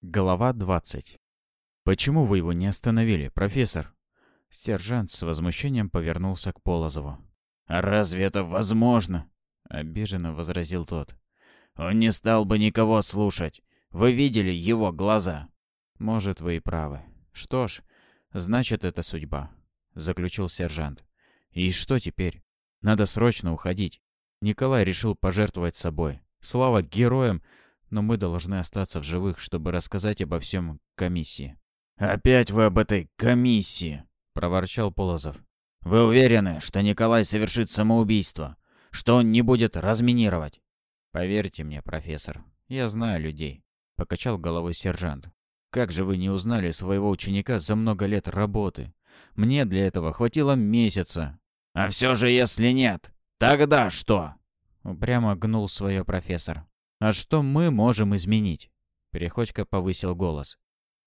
Глава 20. «Почему вы его не остановили, профессор?» Сержант с возмущением повернулся к Полозову. «А разве это возможно?» — обиженно возразил тот. «Он не стал бы никого слушать. Вы видели его глаза?» «Может, вы и правы. Что ж, значит, это судьба», — заключил сержант. «И что теперь? Надо срочно уходить. Николай решил пожертвовать собой. Слава героям, но мы должны остаться в живых, чтобы рассказать обо всем комиссии». «Опять вы об этой комиссии!» — проворчал Полозов. «Вы уверены, что Николай совершит самоубийство? Что он не будет разминировать?» «Поверьте мне, профессор, я знаю людей», — покачал головой сержант. «Как же вы не узнали своего ученика за много лет работы? Мне для этого хватило месяца». «А все же, если нет, тогда что?» Прямо гнул свое профессор. «А что мы можем изменить?» Переходько повысил голос.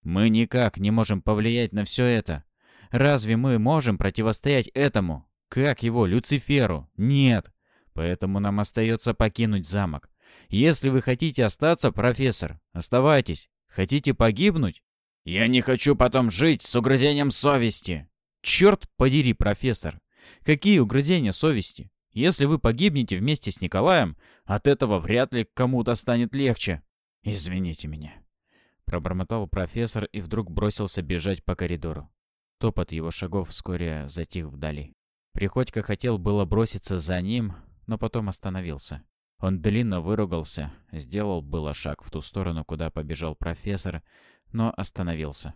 «Мы никак не можем повлиять на все это. Разве мы можем противостоять этому? Как его, Люциферу? Нет. Поэтому нам остается покинуть замок. Если вы хотите остаться, профессор, оставайтесь. Хотите погибнуть? Я не хочу потом жить с угрызением совести. Черт подери, профессор. Какие угрызения совести? Если вы погибнете вместе с Николаем, от этого вряд ли кому-то станет легче. Извините меня. Пробормотал профессор и вдруг бросился бежать по коридору. Топот его шагов вскоре затих вдали. Приходько хотел было броситься за ним, но потом остановился. Он длинно выругался, сделал было шаг в ту сторону, куда побежал профессор, но остановился.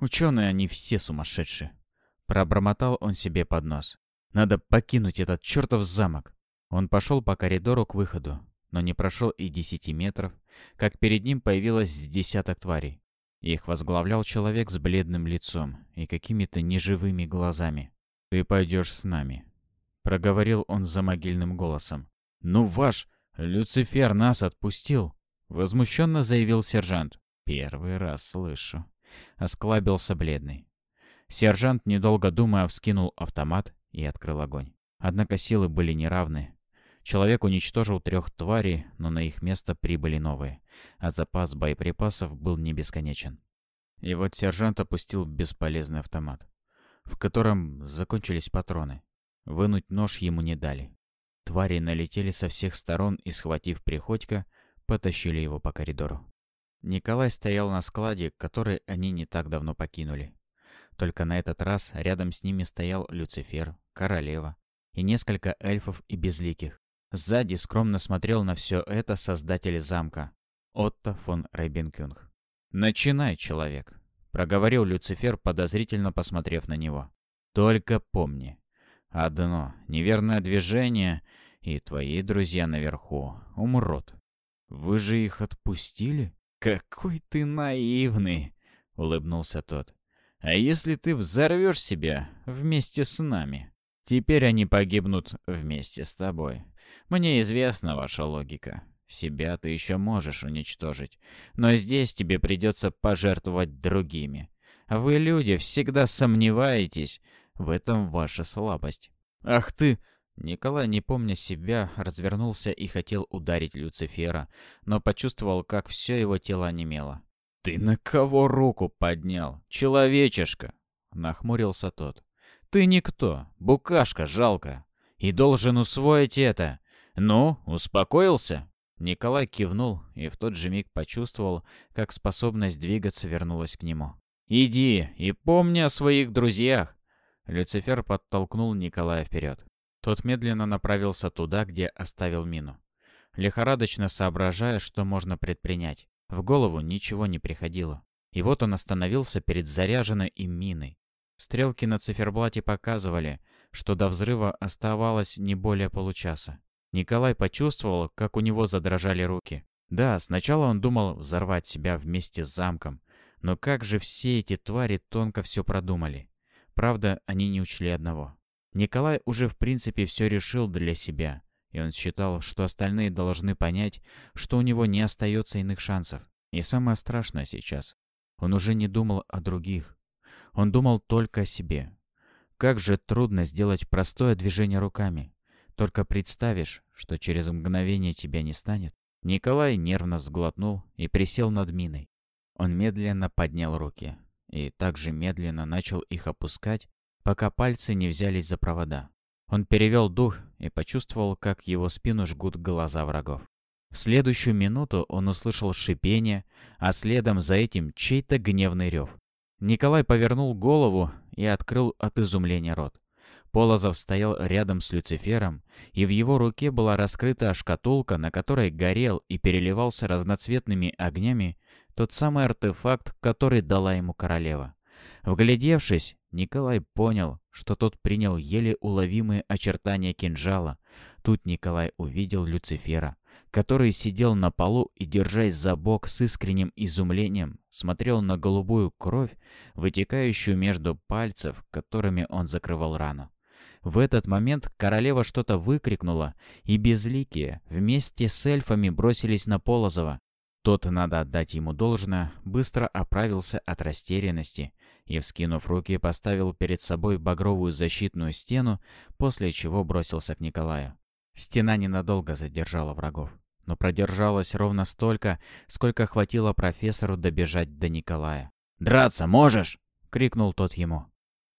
«Ученые они все сумасшедшие!» Пробормотал он себе под нос. Надо покинуть этот чертов замок. Он пошел по коридору к выходу, но не прошел и десяти метров, как перед ним появилось десяток тварей. Их возглавлял человек с бледным лицом и какими-то неживыми глазами. «Ты пойдешь с нами», — проговорил он за могильным голосом. «Ну, ваш Люцифер нас отпустил», — возмущенно заявил сержант. «Первый раз слышу», — осклабился бледный. Сержант, недолго думая, вскинул автомат и открыл огонь. Однако силы были неравны. Человек уничтожил трех тварей, но на их место прибыли новые, а запас боеприпасов был не бесконечен. И вот сержант опустил бесполезный автомат, в котором закончились патроны. Вынуть нож ему не дали. Твари налетели со всех сторон и, схватив Приходько, потащили его по коридору. Николай стоял на складе, который они не так давно покинули. Только на этот раз рядом с ними стоял Люцифер, королева и несколько эльфов и безликих. Сзади скромно смотрел на все это создатель замка, Отто фон Рейбенкюнг. «Начинай, человек», — проговорил Люцифер, подозрительно посмотрев на него. «Только помни, одно неверное движение, и твои друзья наверху умрут. Вы же их отпустили? Какой ты наивный!» — улыбнулся тот. А если ты взорвешь себя вместе с нами? Теперь они погибнут вместе с тобой. Мне известна ваша логика. Себя ты еще можешь уничтожить. Но здесь тебе придется пожертвовать другими. Вы, люди, всегда сомневаетесь. В этом ваша слабость. Ах ты! Николай, не помня себя, развернулся и хотел ударить Люцифера, но почувствовал, как все его тело онемело. «Ты на кого руку поднял, человечешка?» — нахмурился тот. «Ты никто, букашка жалко, и должен усвоить это. Ну, успокоился?» Николай кивнул и в тот же миг почувствовал, как способность двигаться вернулась к нему. «Иди и помни о своих друзьях!» Люцифер подтолкнул Николая вперед. Тот медленно направился туда, где оставил мину, лихорадочно соображая, что можно предпринять. В голову ничего не приходило. И вот он остановился перед заряженной им миной. Стрелки на циферблате показывали, что до взрыва оставалось не более получаса. Николай почувствовал, как у него задрожали руки. Да, сначала он думал взорвать себя вместе с замком, но как же все эти твари тонко все продумали. Правда, они не учли одного. Николай уже в принципе все решил для себя, и он считал, что остальные должны понять, что у него не остается иных шансов. И самое страшное сейчас, он уже не думал о других. Он думал только о себе. Как же трудно сделать простое движение руками. Только представишь, что через мгновение тебя не станет. Николай нервно сглотнул и присел над миной. Он медленно поднял руки и также медленно начал их опускать, пока пальцы не взялись за провода. Он перевел дух и почувствовал, как его спину жгут глаза врагов. В следующую минуту он услышал шипение, а следом за этим чей-то гневный рев. Николай повернул голову и открыл от изумления рот. Полозов стоял рядом с Люцифером, и в его руке была раскрыта шкатулка, на которой горел и переливался разноцветными огнями тот самый артефакт, который дала ему королева. Вглядевшись, Николай понял, что тот принял еле уловимые очертания кинжала. Тут Николай увидел Люцифера, который сидел на полу и, держась за бок с искренним изумлением, смотрел на голубую кровь, вытекающую между пальцев, которыми он закрывал рану. В этот момент королева что-то выкрикнула, и безликие вместе с эльфами бросились на Полозова. Тот, надо отдать ему должное, быстро оправился от растерянности и, вскинув руки, поставил перед собой багровую защитную стену, после чего бросился к Николаю. Стена ненадолго задержала врагов, но продержалась ровно столько, сколько хватило профессору добежать до Николая. «Драться можешь?» — крикнул тот ему.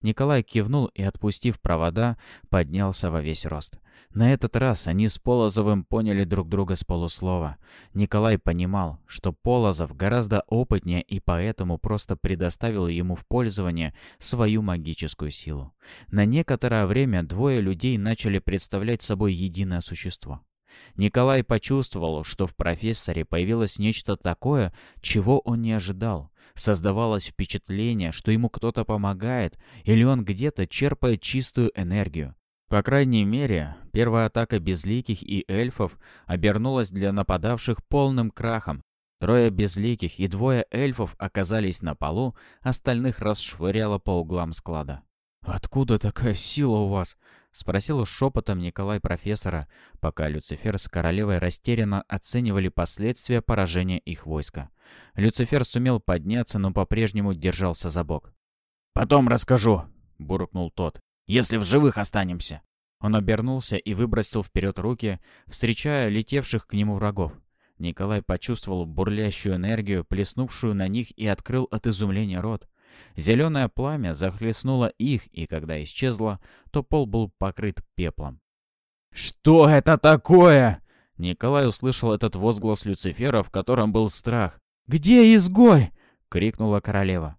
Николай кивнул и, отпустив провода, поднялся во весь рост. На этот раз они с Полозовым поняли друг друга с полуслова. Николай понимал, что Полозов гораздо опытнее и поэтому просто предоставил ему в пользование свою магическую силу. На некоторое время двое людей начали представлять собой единое существо. Николай почувствовал, что в профессоре появилось нечто такое, чего он не ожидал. Создавалось впечатление, что ему кто-то помогает, или он где-то черпает чистую энергию. По крайней мере, первая атака безликих и эльфов обернулась для нападавших полным крахом. Трое безликих и двое эльфов оказались на полу, остальных расшвыряло по углам склада. «Откуда такая сила у вас?» — спросил шепотом Николай профессора, пока Люцифер с королевой растерянно оценивали последствия поражения их войска. Люцифер сумел подняться, но по-прежнему держался за бок. «Потом расскажу», — буркнул тот, — «если в живых останемся». Он обернулся и выбросил вперед руки, встречая летевших к нему врагов. Николай почувствовал бурлящую энергию, плеснувшую на них, и открыл от изумления рот. Зеленое пламя захлестнуло их, и когда исчезло, то пол был покрыт пеплом. «Что это такое?» Николай услышал этот возглас Люцифера, в котором был страх. «Где изгой?» — крикнула королева.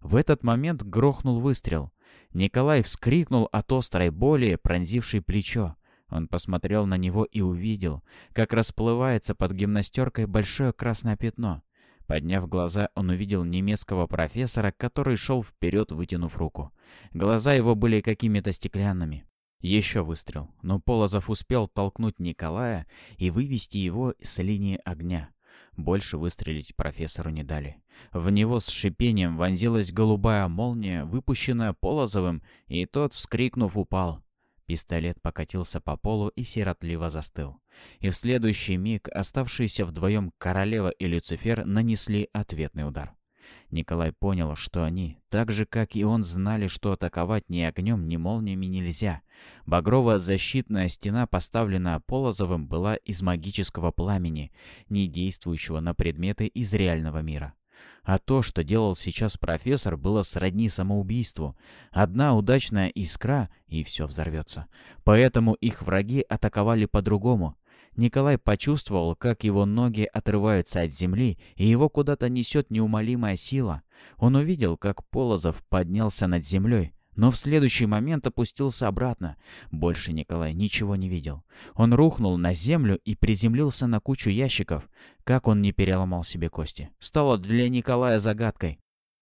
В этот момент грохнул выстрел. Николай вскрикнул от острой боли, пронзившей плечо. Он посмотрел на него и увидел, как расплывается под гимнастеркой большое красное пятно. Подняв глаза, он увидел немецкого профессора, который шел вперед, вытянув руку. Глаза его были какими-то стеклянными. Еще выстрел, но Полозов успел толкнуть Николая и вывести его с линии огня. Больше выстрелить профессору не дали. В него с шипением вонзилась голубая молния, выпущенная Полозовым, и тот, вскрикнув, упал. Пистолет покатился по полу и сиротливо застыл. И в следующий миг оставшиеся вдвоем королева и Люцифер нанесли ответный удар. Николай понял, что они, так же как и он, знали, что атаковать ни огнем, ни молниями нельзя. Багровая защитная стена, поставленная Полозовым, была из магического пламени, не действующего на предметы из реального мира. А то, что делал сейчас профессор, было сродни самоубийству. Одна удачная искра, и все взорвется. Поэтому их враги атаковали по-другому. Николай почувствовал, как его ноги отрываются от земли, и его куда-то несет неумолимая сила. Он увидел, как Полозов поднялся над землей, но в следующий момент опустился обратно. Больше Николай ничего не видел. Он рухнул на землю и приземлился на кучу ящиков. Как он не переломал себе кости, стало для Николая загадкой.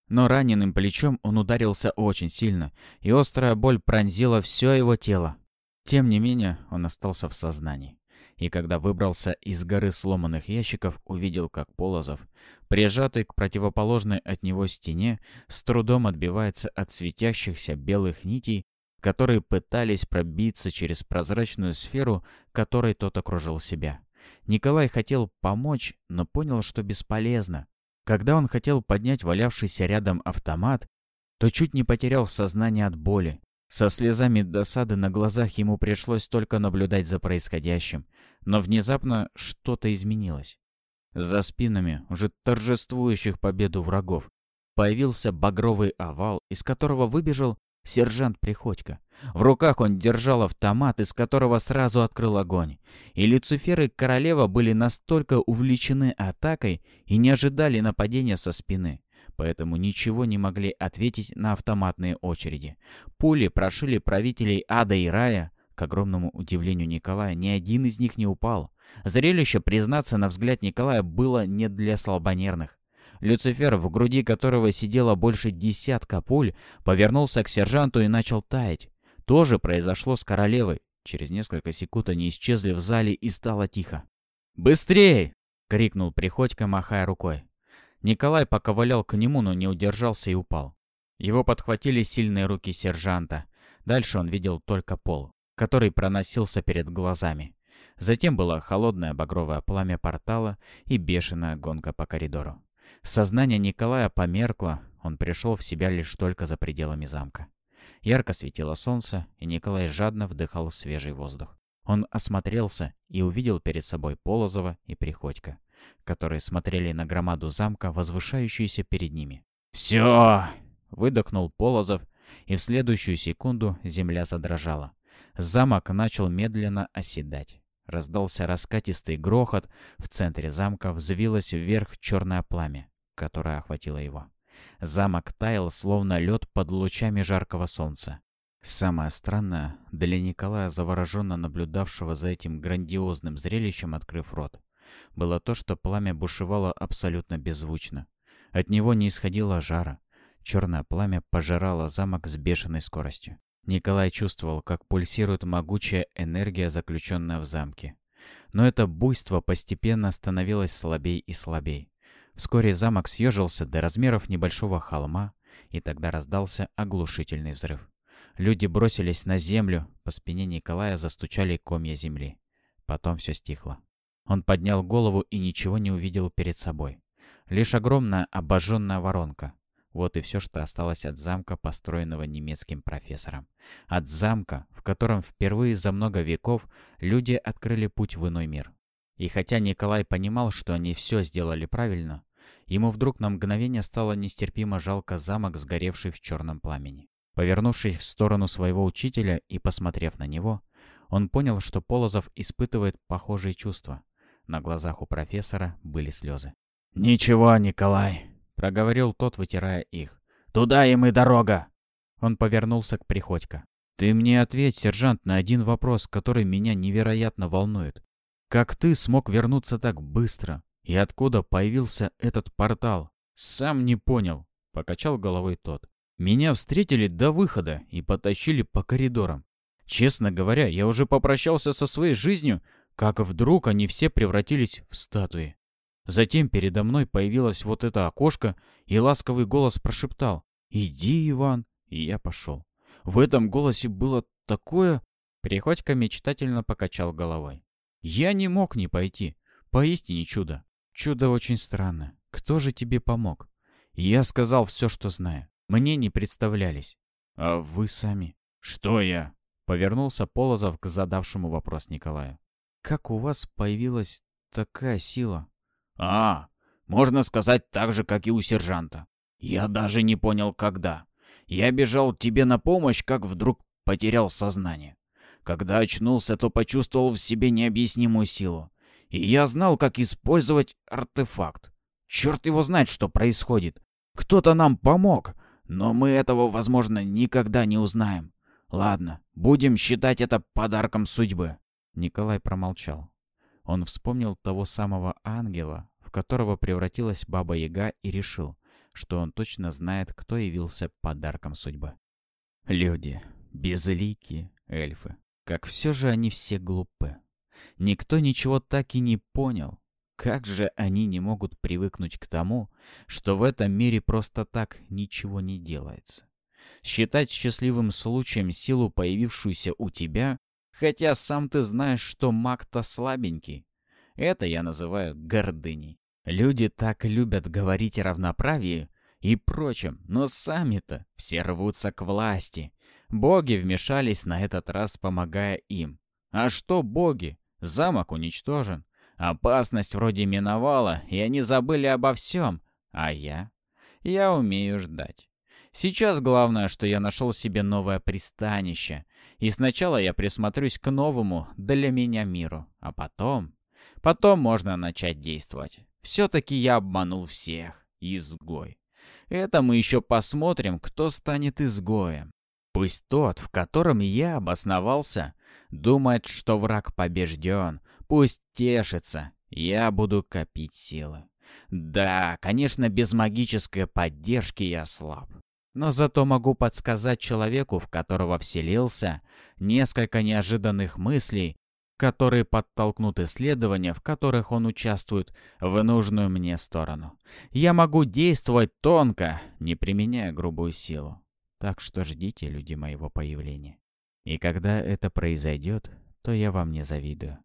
Но раненым плечом он ударился очень сильно, и острая боль пронзила все его тело. Тем не менее, он остался в сознании и когда выбрался из горы сломанных ящиков, увидел, как Полозов, прижатый к противоположной от него стене, с трудом отбивается от светящихся белых нитей, которые пытались пробиться через прозрачную сферу, которой тот окружил себя. Николай хотел помочь, но понял, что бесполезно. Когда он хотел поднять валявшийся рядом автомат, то чуть не потерял сознание от боли. Со слезами досады на глазах ему пришлось только наблюдать за происходящим. Но внезапно что-то изменилось. За спинами уже торжествующих победу врагов появился багровый овал, из которого выбежал сержант Приходько. В руках он держал автомат, из которого сразу открыл огонь. И Люцифер и Королева были настолько увлечены атакой и не ожидали нападения со спины. Поэтому ничего не могли ответить на автоматные очереди. Пули прошили правителей ада и рая. К огромному удивлению Николая, ни один из них не упал. Зрелище, признаться, на взгляд Николая было не для слабонервных. Люцифер, в груди которого сидело больше десятка пуль, повернулся к сержанту и начал таять. То же произошло с королевой. Через несколько секунд они исчезли в зале и стало тихо. «Быстрей!» — крикнул Приходько, махая рукой. Николай поковылял к нему, но не удержался и упал. Его подхватили сильные руки сержанта. Дальше он видел только пол, который проносился перед глазами. Затем было холодное багровое пламя портала и бешеная гонка по коридору. Сознание Николая померкло, он пришел в себя лишь только за пределами замка. Ярко светило солнце, и Николай жадно вдыхал свежий воздух. Он осмотрелся и увидел перед собой Полозова и Приходько, которые смотрели на громаду замка, возвышающуюся перед ними. «Все!» — выдохнул Полозов, и в следующую секунду земля задрожала. Замок начал медленно оседать. Раздался раскатистый грохот, в центре замка взвилось вверх черное пламя, которое охватило его. Замок таял, словно лед под лучами жаркого солнца. Самое странное для Николая, завороженно наблюдавшего за этим грандиозным зрелищем, открыв рот, было то, что пламя бушевало абсолютно беззвучно. От него не исходило жара. Черное пламя пожирало замок с бешеной скоростью. Николай чувствовал, как пульсирует могучая энергия, заключенная в замке. Но это буйство постепенно становилось слабей и слабей. Вскоре замок съежился до размеров небольшого холма, и тогда раздался оглушительный взрыв. Люди бросились на землю, по спине Николая застучали комья земли. Потом все стихло. Он поднял голову и ничего не увидел перед собой. Лишь огромная обожженная воронка. Вот и все, что осталось от замка, построенного немецким профессором. От замка, в котором впервые за много веков люди открыли путь в иной мир. И хотя Николай понимал, что они все сделали правильно, ему вдруг на мгновение стало нестерпимо жалко замок, сгоревший в черном пламени. Повернувшись в сторону своего учителя и посмотрев на него, он понял, что Полозов испытывает похожие чувства. На глазах у профессора были слезы. «Ничего, Николай», — проговорил тот, вытирая их. «Туда им и дорога!» Он повернулся к Приходько. «Ты мне ответь, сержант, на один вопрос, который меня невероятно волнует. Как ты смог вернуться так быстро? И откуда появился этот портал? Сам не понял», — покачал головой тот. «Меня встретили до выхода и потащили по коридорам. Честно говоря, я уже попрощался со своей жизнью, как вдруг они все превратились в статуи. Затем передо мной появилось вот это окошко, и ласковый голос прошептал «Иди, Иван!» И я пошел. В этом голосе было такое... Приходько мечтательно покачал головой. Я не мог не пойти. Поистине чудо. Чудо очень странно. Кто же тебе помог? Я сказал все, что знаю. Мне не представлялись. А вы сами? Что я? Повернулся Полозов к задавшему вопрос Николаю. Как у вас появилась такая сила? А, можно сказать так же, как и у сержанта. Я даже не понял, когда. Я бежал тебе на помощь, как вдруг потерял сознание. Когда очнулся, то почувствовал в себе необъяснимую силу. И я знал, как использовать артефакт. Черт его знает, что происходит. Кто-то нам помог, но мы этого, возможно, никогда не узнаем. Ладно, будем считать это подарком судьбы. Николай промолчал. Он вспомнил того самого ангела, в которого превратилась Баба Яга и решил, что он точно знает, кто явился подарком судьбы. Люди, безликие, эльфы. Как все же они все глупы. Никто ничего так и не понял. Как же они не могут привыкнуть к тому, что в этом мире просто так ничего не делается? Считать счастливым случаем силу, появившуюся у тебя, Хотя сам ты знаешь, что маг-то слабенький. Это я называю гордыней. Люди так любят говорить о равноправии и прочем, но сами-то все рвутся к власти. Боги вмешались на этот раз, помогая им. А что боги? Замок уничтожен. Опасность вроде миновала, и они забыли обо всем. А я? Я умею ждать. Сейчас главное, что я нашел себе новое пристанище. И сначала я присмотрюсь к новому для меня миру. А потом... Потом можно начать действовать. Все-таки я обманул всех. Изгой. Это мы еще посмотрим, кто станет изгоем. Пусть тот, в котором я обосновался, думает, что враг побежден. Пусть тешится. Я буду копить силы. Да, конечно, без магической поддержки я слаб. Но зато могу подсказать человеку, в которого вселился, несколько неожиданных мыслей, которые подтолкнут исследования, в которых он участвует, в нужную мне сторону. Я могу действовать тонко, не применяя грубую силу. Так что ждите, люди, моего появления. И когда это произойдет, то я вам не завидую.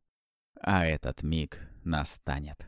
А этот миг настанет.